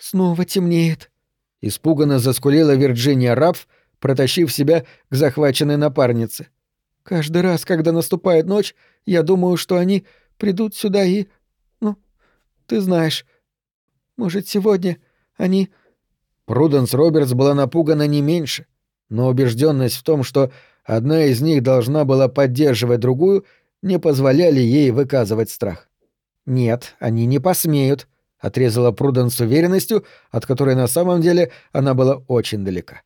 «Снова темнеет», — испуганно заскулила Вирджиния Раф, протащив себя к захваченной напарнице. «Каждый раз, когда наступает ночь, я думаю, что они придут сюда и... Ну, ты знаешь, может, сегодня они...» Пруденс Робертс была напугана не меньше, но убежденность в том, что одна из них должна была поддерживать другую, не позволяли ей выказывать страх. «Нет, они не посмеют», — отрезала Пруденс с уверенностью, от которой на самом деле она была очень далека.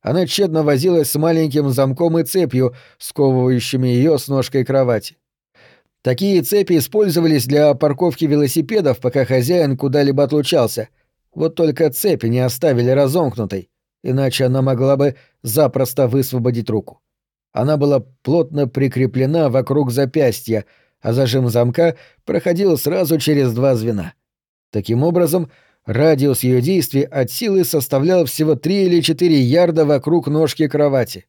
Она тщетно возилась с маленьким замком и цепью, сковывающими ее с ножкой кровати. Такие цепи использовались для парковки велосипедов, пока хозяин куда-либо отлучался. Вот только цепи не оставили разомкнутой, иначе она могла бы запросто высвободить руку. Она была плотно прикреплена вокруг запястья, а зажим замка проходил сразу через два звена. Таким образом, радиус ее действий от силы составлял всего три или четыре ярда вокруг ножки кровати.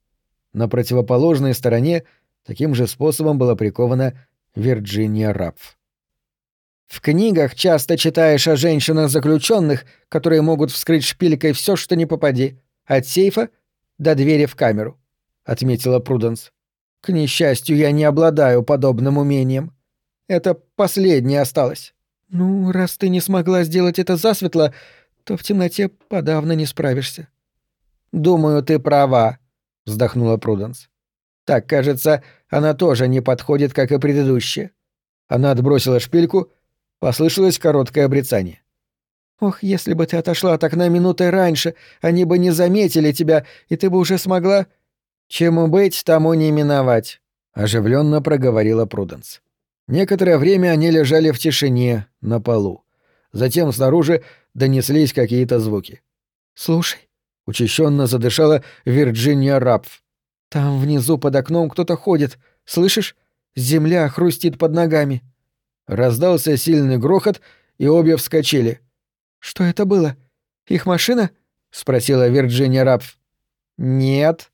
На противоположной стороне таким же способом была прикована Вирджиния Рапф. В книгах часто читаешь о женщинах заключенных, которые могут вскрыть шпилькой все, что не попади, от сейфа до двери в камеру, отметила Пруденс. К несчастью, я не обладаю подобным умением. Это последнее осталось. Ну, раз ты не смогла сделать это засветло, то в темноте подавно не справишься. Думаю, ты права, вздохнула Пруденс. Так, кажется, она тоже не подходит, как и предыдущая. Она отбросила шпильку, послышалось короткое обрицание. «Ох, если бы ты отошла так на минуты раньше, они бы не заметили тебя, и ты бы уже смогла...» «Чему быть, тому не миновать», — оживленно проговорила Пруденс. Некоторое время они лежали в тишине, на полу. Затем снаружи донеслись какие-то звуки. «Слушай», — учащенно задышала Вирджиния Рапф. Там внизу под окном кто-то ходит. Слышишь? Земля хрустит под ногами. Раздался сильный грохот, и обе вскочили. Что это было? Их машина? спросила Вирджиния Рапф. Нет.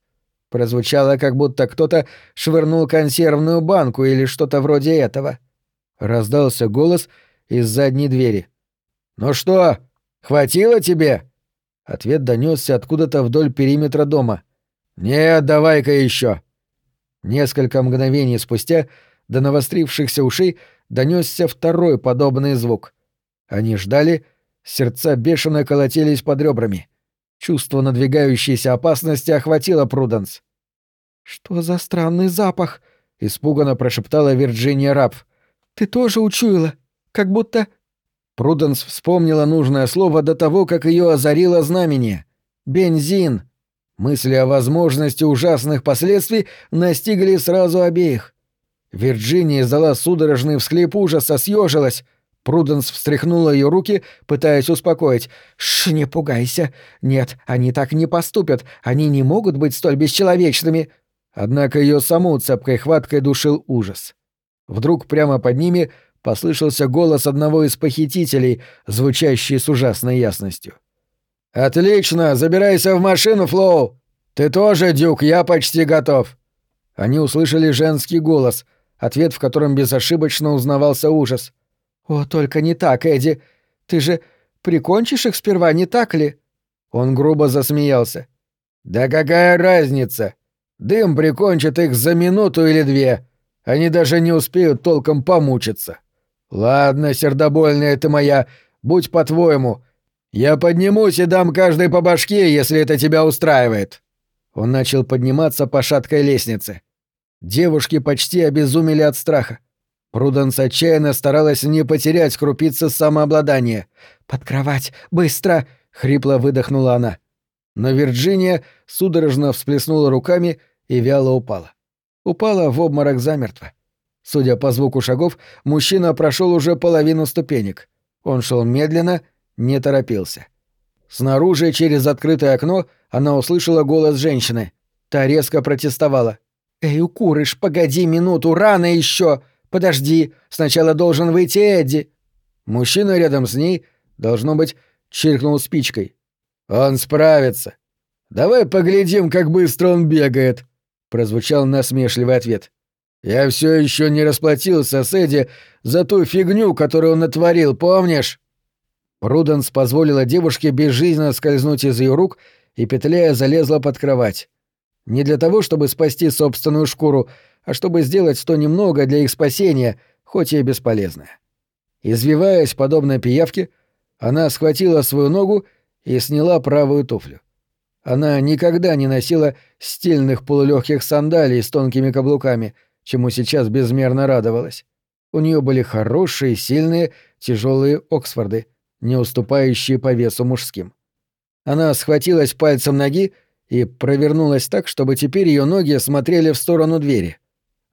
Прозвучало, как будто кто-то швырнул консервную банку или что-то вроде этого. Раздался голос из задней двери. «Ну что, хватило тебе?» Ответ донесся откуда-то вдоль периметра дома. «Нет, давай-ка еще!» Несколько мгновений спустя до навострившихся ушей донесся второй подобный звук. Они ждали, сердца бешено колотились под ребрами. Чувство надвигающейся опасности охватило Пруденс. «Что за странный запах?» — испуганно прошептала Вирджиния Раб. «Ты тоже учуяла? Как будто...» Пруденс вспомнила нужное слово до того, как ее озарило знамение. «Бензин!» Мысли о возможности ужасных последствий настигли сразу обеих. Вирджиния издала судорожный всхлип ужаса, съежилась. Пруденс встряхнула ее руки, пытаясь успокоить. «Ш, не пугайся. Нет, они так не поступят. Они не могут быть столь бесчеловечными». Однако ее саму цепкой хваткой душил ужас. Вдруг прямо под ними послышался голос одного из похитителей, звучащий с ужасной ясностью. «Отлично! Забирайся в машину, Флоу! Ты тоже, Дюк, я почти готов!» Они услышали женский голос, ответ в котором безошибочно узнавался ужас. «О, только не так, Эдди! Ты же прикончишь их сперва, не так ли?» Он грубо засмеялся. «Да какая разница? Дым прикончит их за минуту или две. Они даже не успеют толком помучиться. Ладно, сердобольная ты моя, будь по-твоему, «Я поднимусь и дам каждой по башке, если это тебя устраивает». Он начал подниматься по шаткой лестнице. Девушки почти обезумели от страха. Пруденс отчаянно старалась не потерять крупицы самообладания. «Под кровать! Быстро!» — хрипло выдохнула она. Но Вирджиния судорожно всплеснула руками и вяло упала. Упала в обморок замертво. Судя по звуку шагов, мужчина прошел уже половину ступенек. Он шел медленно не торопился. Снаружи, через открытое окно, она услышала голос женщины. Та резко протестовала. «Эй, укурыш, погоди минуту, рано еще! Подожди, сначала должен выйти Эдди!» Мужчина рядом с ней, должно быть, чиркнул спичкой. «Он справится. Давай поглядим, как быстро он бегает», — прозвучал насмешливый ответ. «Я все еще не расплатился с Эдди за ту фигню, которую он натворил, помнишь?» Пруденс позволила девушке безжизненно скользнуть из ее рук и, петляя, залезла под кровать. Не для того, чтобы спасти собственную шкуру, а чтобы сделать то немного для их спасения, хоть и бесполезное. Извиваясь, подобно пиявке, она схватила свою ногу и сняла правую туфлю. Она никогда не носила стильных полулегких сандалий с тонкими каблуками, чему сейчас безмерно радовалась. У нее были хорошие, сильные, тяжелые Оксфорды, не уступающие по весу мужским. Она схватилась пальцем ноги и провернулась так, чтобы теперь ее ноги смотрели в сторону двери.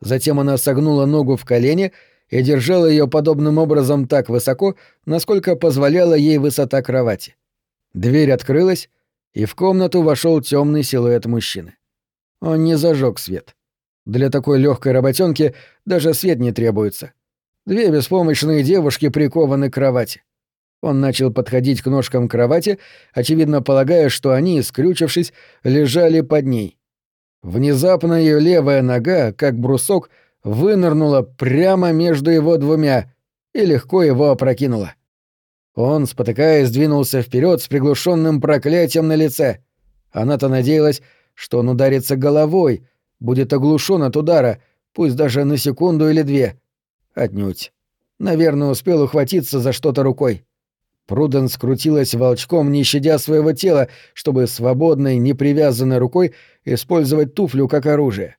Затем она согнула ногу в колени и держала ее подобным образом так высоко, насколько позволяла ей высота кровати. Дверь открылась, и в комнату вошел темный силуэт мужчины. Он не зажег свет. Для такой легкой работенки даже свет не требуется. Две беспомощные девушки прикованы к кровати. Он начал подходить к ножкам кровати, очевидно полагая, что они, скрючившись, лежали под ней. Внезапно ее левая нога, как брусок, вынырнула прямо между его двумя и легко его опрокинула. Он, спотыкаясь, двинулся вперед с приглушенным проклятием на лице. Она-то надеялась, что он ударится головой, будет оглушен от удара, пусть даже на секунду или две. Отнюдь. Наверное, успел ухватиться за что-то рукой. Пруден скрутилась волчком, не щадя своего тела, чтобы свободной, непривязанной рукой использовать туфлю как оружие.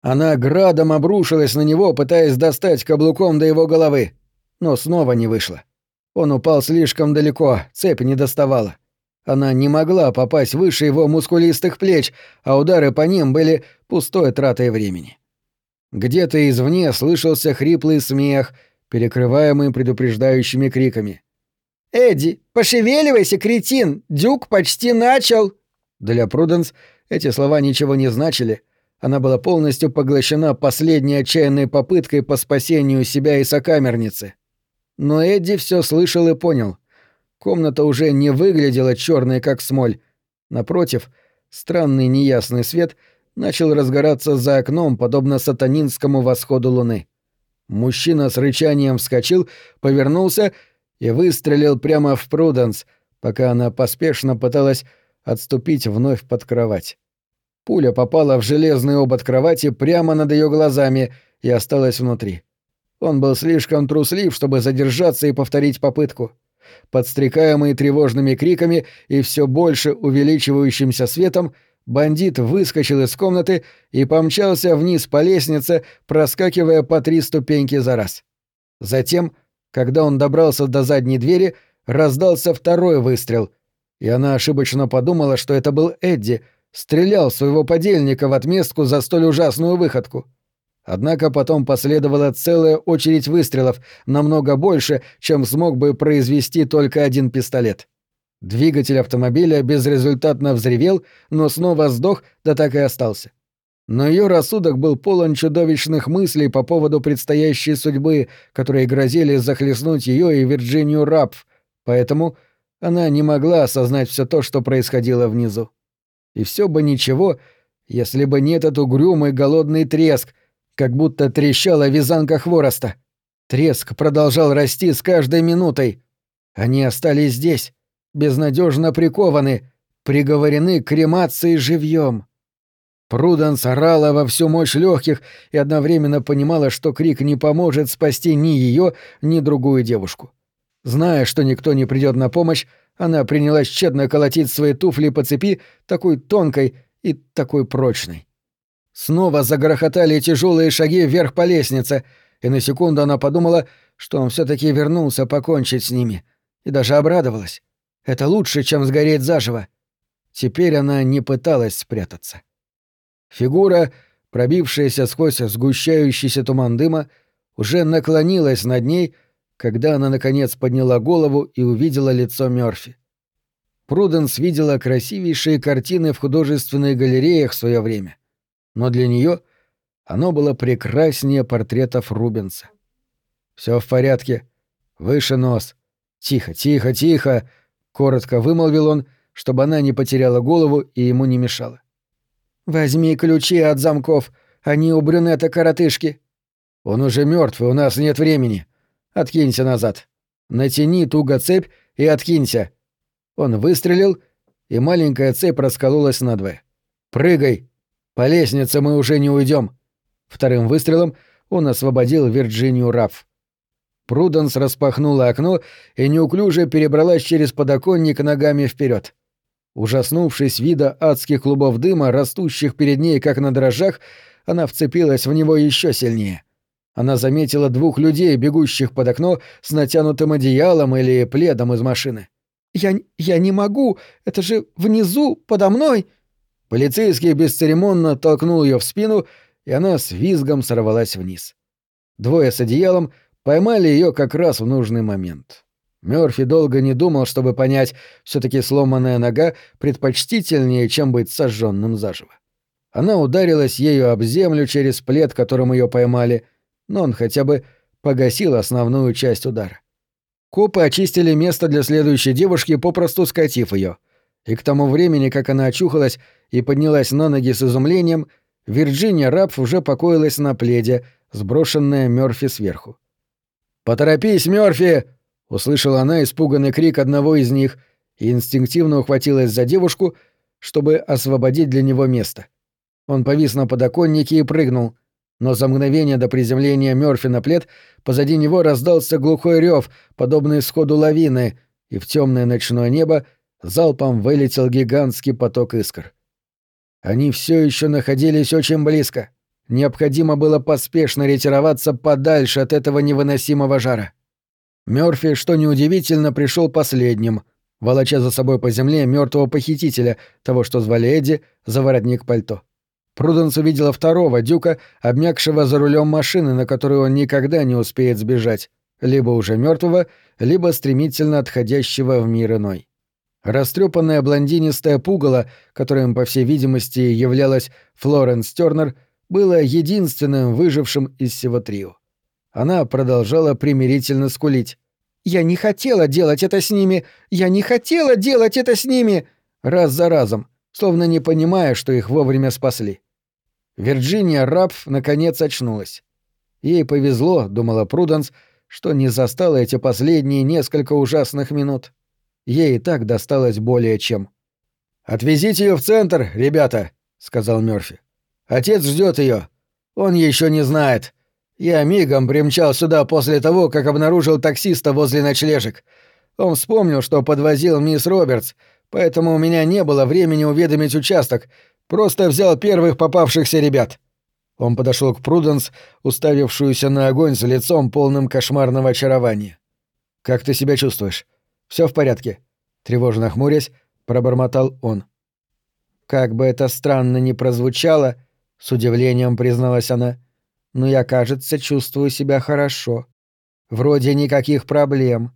Она градом обрушилась на него, пытаясь достать каблуком до его головы, но снова не вышло. Он упал слишком далеко, цепь не доставала. Она не могла попасть выше его мускулистых плеч, а удары по ним были пустой тратой времени. Где-то извне слышался хриплый смех, перекрываемый предупреждающими криками. «Эдди, пошевеливайся, кретин! Дюк почти начал!» Для Пруденс эти слова ничего не значили. Она была полностью поглощена последней отчаянной попыткой по спасению себя и сокамерницы. Но Эдди все слышал и понял. Комната уже не выглядела черной, как смоль. Напротив, странный неясный свет начал разгораться за окном, подобно сатанинскому восходу луны. Мужчина с рычанием вскочил, повернулся и выстрелил прямо в Пруденс, пока она поспешно пыталась отступить вновь под кровать. Пуля попала в железный обод кровати прямо над ее глазами и осталась внутри. Он был слишком труслив, чтобы задержаться и повторить попытку. Подстрекаемый тревожными криками и все больше увеличивающимся светом, бандит выскочил из комнаты и помчался вниз по лестнице, проскакивая по три ступеньки за раз. Затем, когда он добрался до задней двери, раздался второй выстрел, и она ошибочно подумала, что это был Эдди, стрелял своего подельника в отместку за столь ужасную выходку. Однако потом последовала целая очередь выстрелов, намного больше, чем смог бы произвести только один пистолет. Двигатель автомобиля безрезультатно взревел, но снова сдох, да так и остался. Но ее рассудок был полон чудовищных мыслей по поводу предстоящей судьбы, которые грозили захлестнуть ее и Вирджинию Рапф, поэтому она не могла осознать все то, что происходило внизу. И все бы ничего, если бы не этот угрюмый голодный треск, как будто трещала вязанка хвороста. Треск продолжал расти с каждой минутой. Они остались здесь, безнадежно прикованы, приговорены к кремации живьем. Пруденс орала во всю мощь легких и одновременно понимала, что крик не поможет спасти ни ее, ни другую девушку. Зная, что никто не придет на помощь, она принялась тщетно колотить свои туфли по цепи, такой тонкой и такой прочной. Снова загрохотали тяжелые шаги вверх по лестнице, и на секунду она подумала, что он все таки вернулся покончить с ними, и даже обрадовалась. Это лучше, чем сгореть заживо. Теперь она не пыталась спрятаться. Фигура, пробившаяся сквозь сгущающийся туман дыма, уже наклонилась над ней, когда она, наконец, подняла голову и увидела лицо Мёрфи. Пруденс видела красивейшие картины в художественных галереях в свое время но для нее оно было прекраснее портретов Рубенса. Все в порядке. Выше нос. Тихо, тихо, тихо, коротко вымолвил он, чтобы она не потеряла голову и ему не мешала. Возьми ключи от замков, они у брюнета коротышки. Он уже мертв, и у нас нет времени. Откинься назад. Натяни туго цепь и откинься!» Он выстрелил, и маленькая цепь раскололась надвое. «Прыгай! По лестнице мы уже не уйдем!» Вторым выстрелом он освободил Вирджинию Раф. Пруденс распахнула окно и неуклюже перебралась через подоконник ногами вперед. Ужаснувшись вида адских клубов дыма, растущих перед ней как на дрожжах, она вцепилась в него еще сильнее. Она заметила двух людей, бегущих под окно с натянутым одеялом или пледом из машины. «Я... я не могу! Это же внизу, подо мной!» Полицейский бесцеремонно толкнул ее в спину, и она с визгом сорвалась вниз. Двое с одеялом поймали ее как раз в нужный момент. Мёрфи долго не думал, чтобы понять, все таки сломанная нога предпочтительнее, чем быть сожженным заживо. Она ударилась ею об землю через плед, которым ее поймали, но он хотя бы погасил основную часть удара. Копы очистили место для следующей девушки, попросту скатив ее. И к тому времени, как она очухалась и поднялась на ноги с изумлением, Вирджиния Рапф уже покоилась на пледе, сброшенная Мёрфи сверху. «Поторопись, Мёрфи!» — услышала она испуганный крик одного из них и инстинктивно ухватилась за девушку, чтобы освободить для него место. Он повис на подоконнике и прыгнул, но за мгновение до приземления Мёрфи на плед позади него раздался глухой рев, подобный сходу лавины, и в темное ночное небо залпом вылетел гигантский поток искр. Они все еще находились очень близко. Необходимо было поспешно ретироваться подальше от этого невыносимого жара. Мёрфи, что неудивительно, пришел последним, волоча за собой по земле мертвого похитителя, того, что звали Эдди, за воротник пальто. Пруденс увидела второго дюка, обмякшего за рулем машины, на которую он никогда не успеет сбежать, либо уже мертвого, либо стремительно отходящего в мир иной. Растрепанная блондинистая пугало, которым, по всей видимости, являлась Флоренс Тернер, было единственным выжившим из всего трио. Она продолжала примирительно скулить. «Я не хотела делать это с ними! Я не хотела делать это с ними!» Раз за разом, словно не понимая, что их вовремя спасли. Вирджиния Рапф наконец очнулась. Ей повезло, думала Пруденс, что не застала эти последние несколько ужасных минут. Ей и так досталось более чем. «Отвезите ее в центр, ребята», — сказал Мёрфи. «Отец ждет ее. Он еще не знает. Я мигом примчал сюда после того, как обнаружил таксиста возле ночлежек. Он вспомнил, что подвозил мисс Робертс, поэтому у меня не было времени уведомить участок, просто взял первых попавшихся ребят». Он подошел к Пруденс, уставившуюся на огонь с лицом полным кошмарного очарования. «Как ты себя чувствуешь? Все в порядке?» Тревожно хмурясь, пробормотал он. «Как бы это странно ни прозвучало», — с удивлением призналась она, — «но я, кажется, чувствую себя хорошо. Вроде никаких проблем».